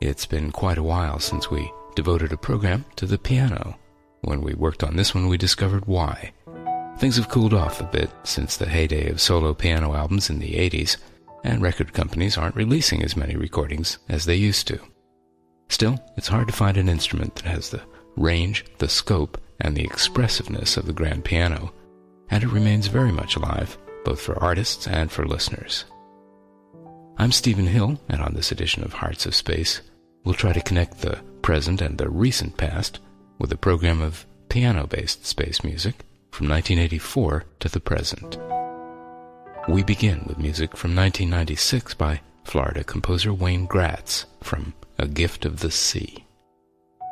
It's been quite a while since we devoted a program to the piano. When we worked on this one, we discovered why. Things have cooled off a bit since the heyday of solo piano albums in the 80s, and record companies aren't releasing as many recordings as they used to. Still, it's hard to find an instrument that has the range, the scope, and the expressiveness of the grand piano, and it remains very much alive, both for artists and for listeners. I'm Stephen Hill, and on this edition of Hearts of Space, we'll try to connect the present and the recent past with a program of piano-based space music from 1984 to the present. We begin with music from 1996 by Florida composer Wayne Gratz from A Gift of the Sea.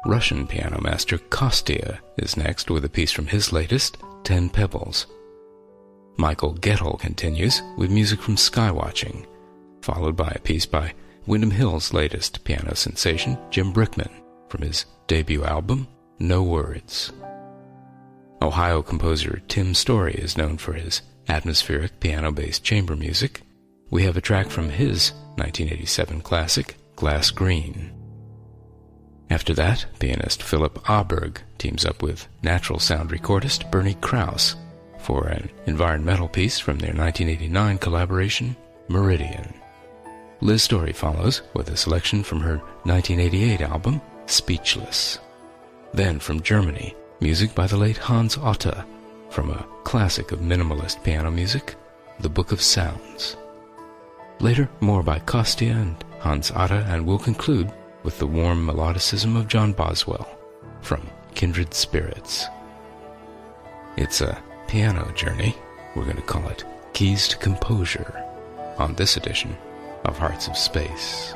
Russian piano master Kostia is next with a piece from his latest, Ten Pebbles. Michael Gettel continues with music from Skywatching, followed by a piece by Windham Hill's latest piano sensation, Jim Brickman, from his debut album, No Words. Ohio composer Tim Story is known for his atmospheric piano based chamber music. We have a track from his 1987 classic, Glass Green. After that, pianist Philip Aaberg teams up with natural sound recordist Bernie Krause for an environmental piece from their 1989 collaboration, Meridian. Liz Story follows with a selection from her 1988 album, Speechless. Then from Germany, music by the late Hans Otte from a classic of minimalist piano music, The Book of Sounds. Later, more by Kostia and Hans Otte, and we'll conclude with the warm melodicism of John Boswell from Kindred Spirits. It's a piano journey. We're going to call it Keys to Composure on this edition of Hearts of Space.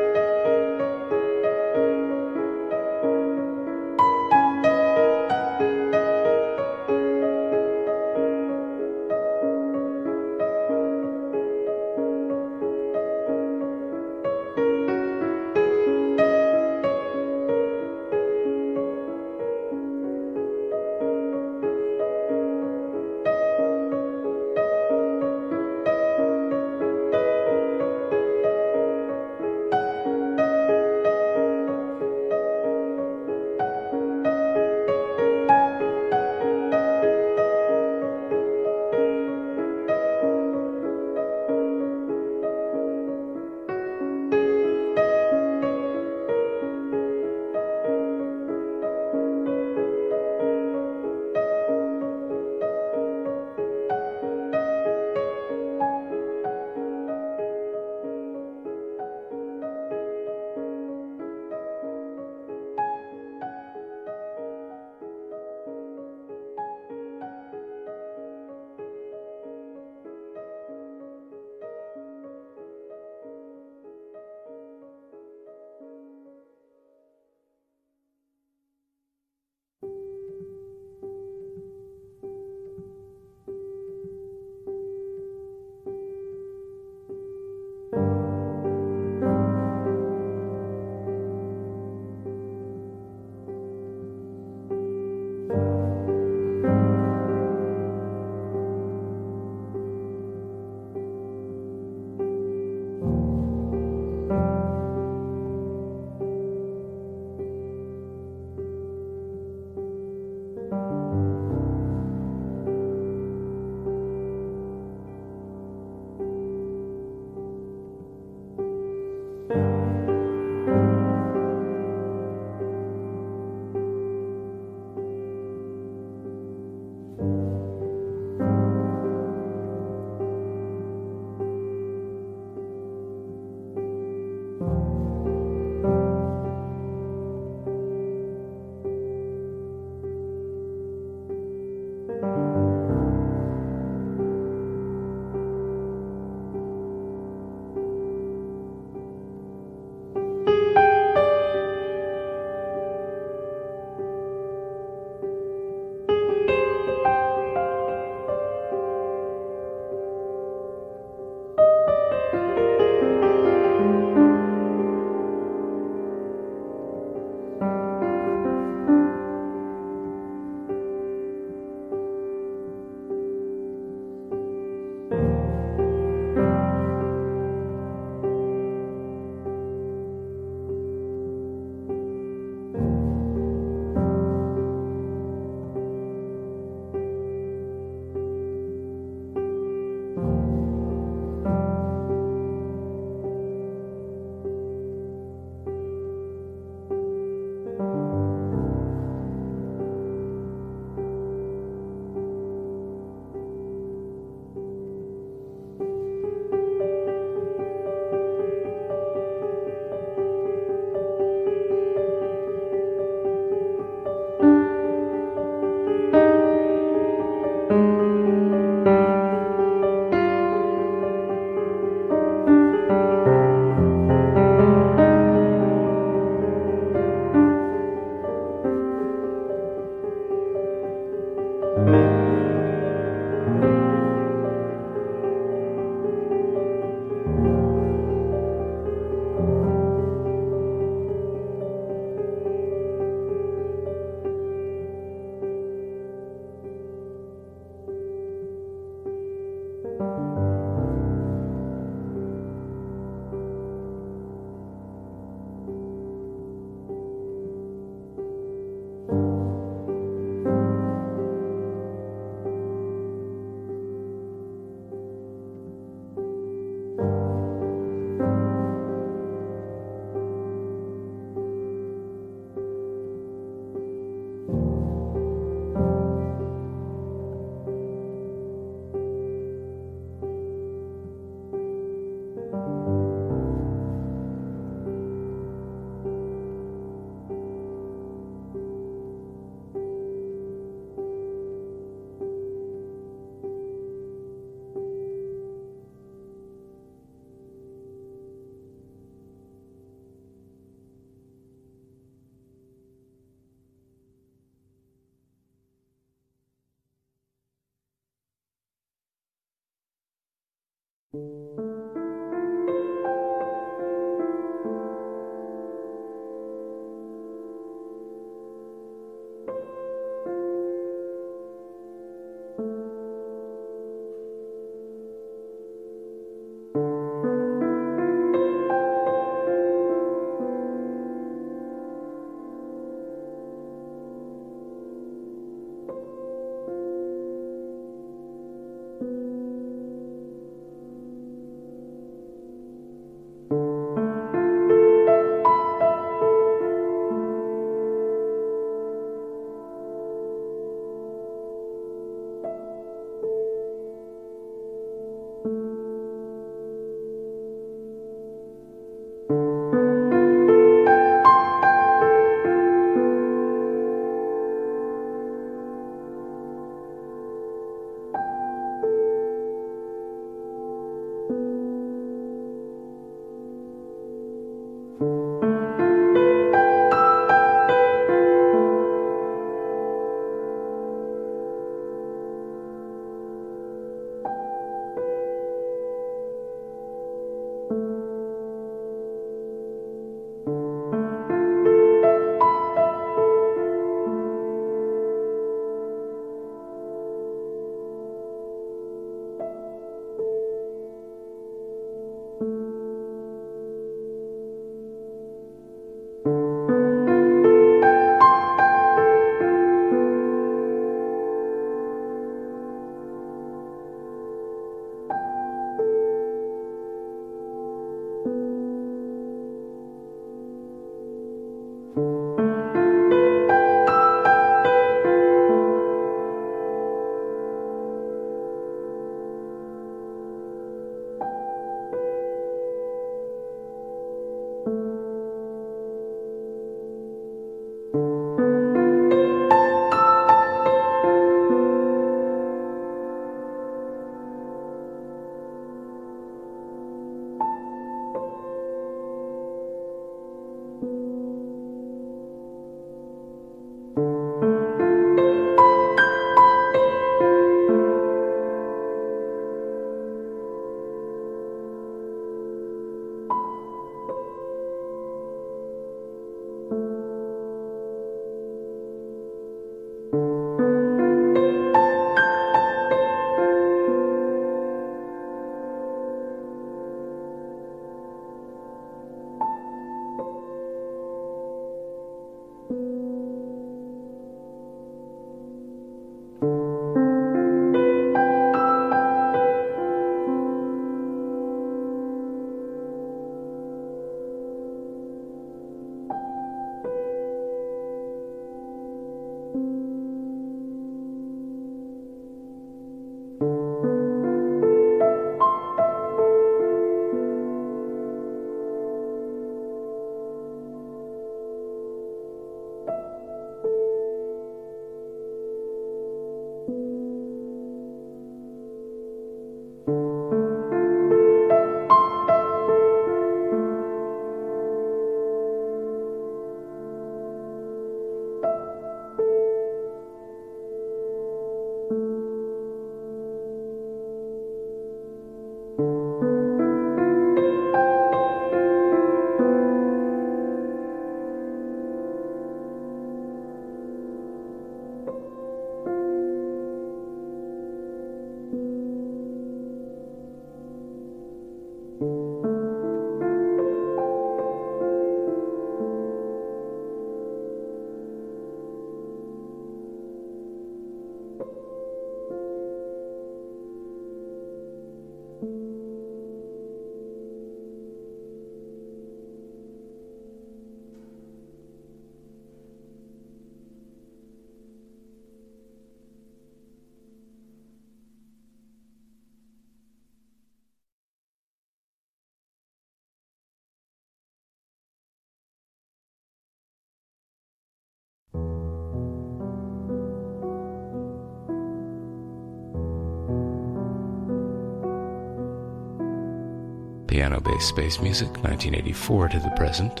Piano based space music, 1984 to the present,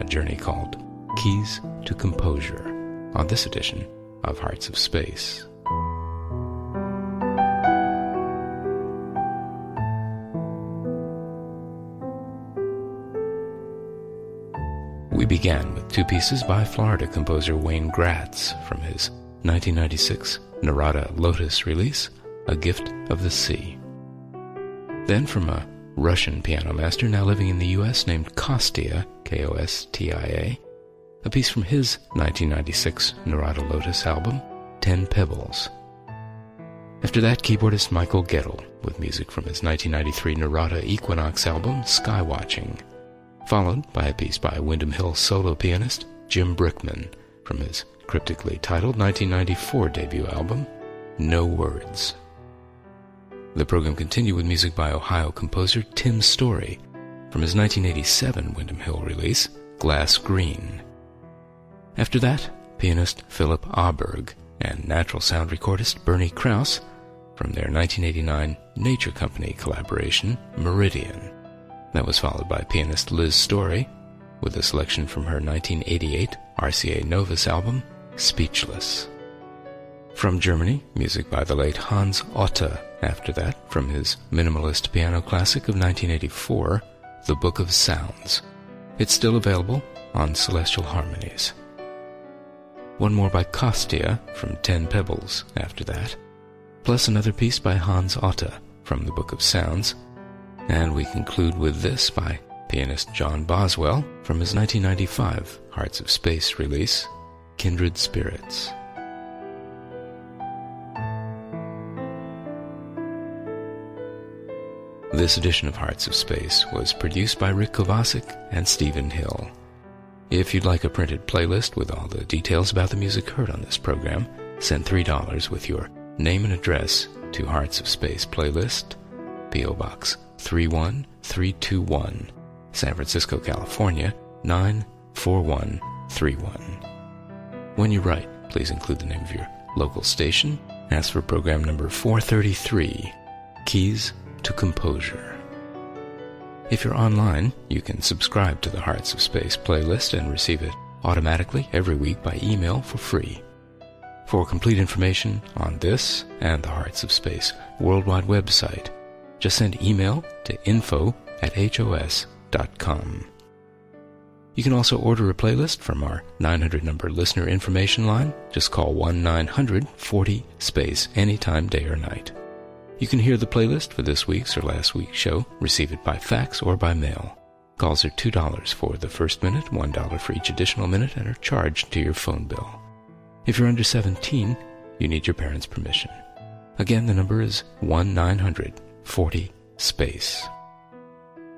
a journey called Keys to Composure on this edition of Hearts of Space. We began with two pieces by Florida composer Wayne Gratz from his 1996 Narada Lotus release, A Gift of the Sea. Then from a Russian piano master now living in the U.S. named Kostia, K-O-S-T-I-A, a piece from his 1996 Narada Lotus album, Ten Pebbles. After that, keyboardist Michael Gettel with music from his 1993 Narada Equinox album, Skywatching, followed by a piece by Windham Hill solo pianist Jim Brickman from his cryptically titled 1994 debut album, No Words. The program continued with music by Ohio composer Tim Story from his 1987 Windham Hill release, Glass Green. After that, pianist Philip Aaberg and natural sound recordist Bernie Krause from their 1989 Nature Company collaboration, Meridian. That was followed by pianist Liz Story with a selection from her 1988 RCA Novus album, Speechless. From Germany, music by the late Hans Otte. After that, from his minimalist piano classic of 1984, The Book of Sounds. It's still available on Celestial Harmonies. One more by Kostia from Ten Pebbles after that, plus another piece by Hans Otte from the Book of Sounds, and we conclude with this by pianist John Boswell from his 1995 Hearts of Space release, Kindred Spirits. This edition of Hearts of Space was produced by Rick Kovacic and Stephen Hill. If you'd like a printed playlist with all the details about the music heard on this program, send $3 with your name and address to Hearts of Space Playlist, P.O. Box 31321, San Francisco, California 94131. When you write, please include the name of your local station. Ask for program number 433, Keys to Composure. If you're online, you can subscribe to the Hearts of Space playlist and receive it automatically every week by email for free. For complete information on this and the Hearts of Space worldwide website, just send email to info at hos.com. You can also order a playlist from our 900 number listener information line. Just call 1 900 40 space anytime, day or night. You can hear the playlist for this week's or last week's show, receive it by fax or by mail. Calls are $2 for the first minute, $1 for each additional minute, and are charged to your phone bill. If you're under 17, you need your parents' permission. Again, the number is 1 900 40 space.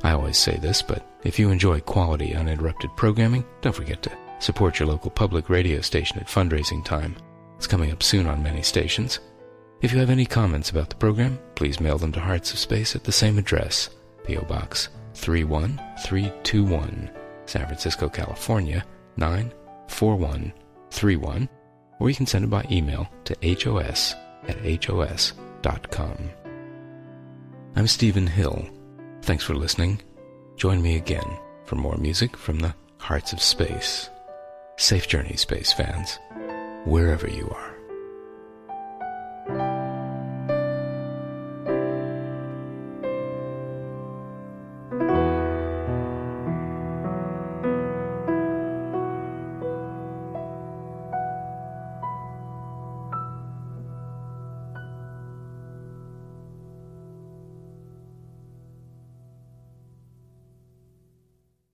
I always say this, but if you enjoy quality, uninterrupted programming, don't forget to support your local public radio station at fundraising time. It's coming up soon on many stations. If you have any comments about the program, please mail them to Hearts of Space at the same address, P.O. Box 31321, San Francisco, California 94131, or you can send it by email to hos at hos.com. I'm Stephen Hill. Thanks for listening. Join me again for more music from the Hearts of Space. Safe journey, space fans, wherever you are.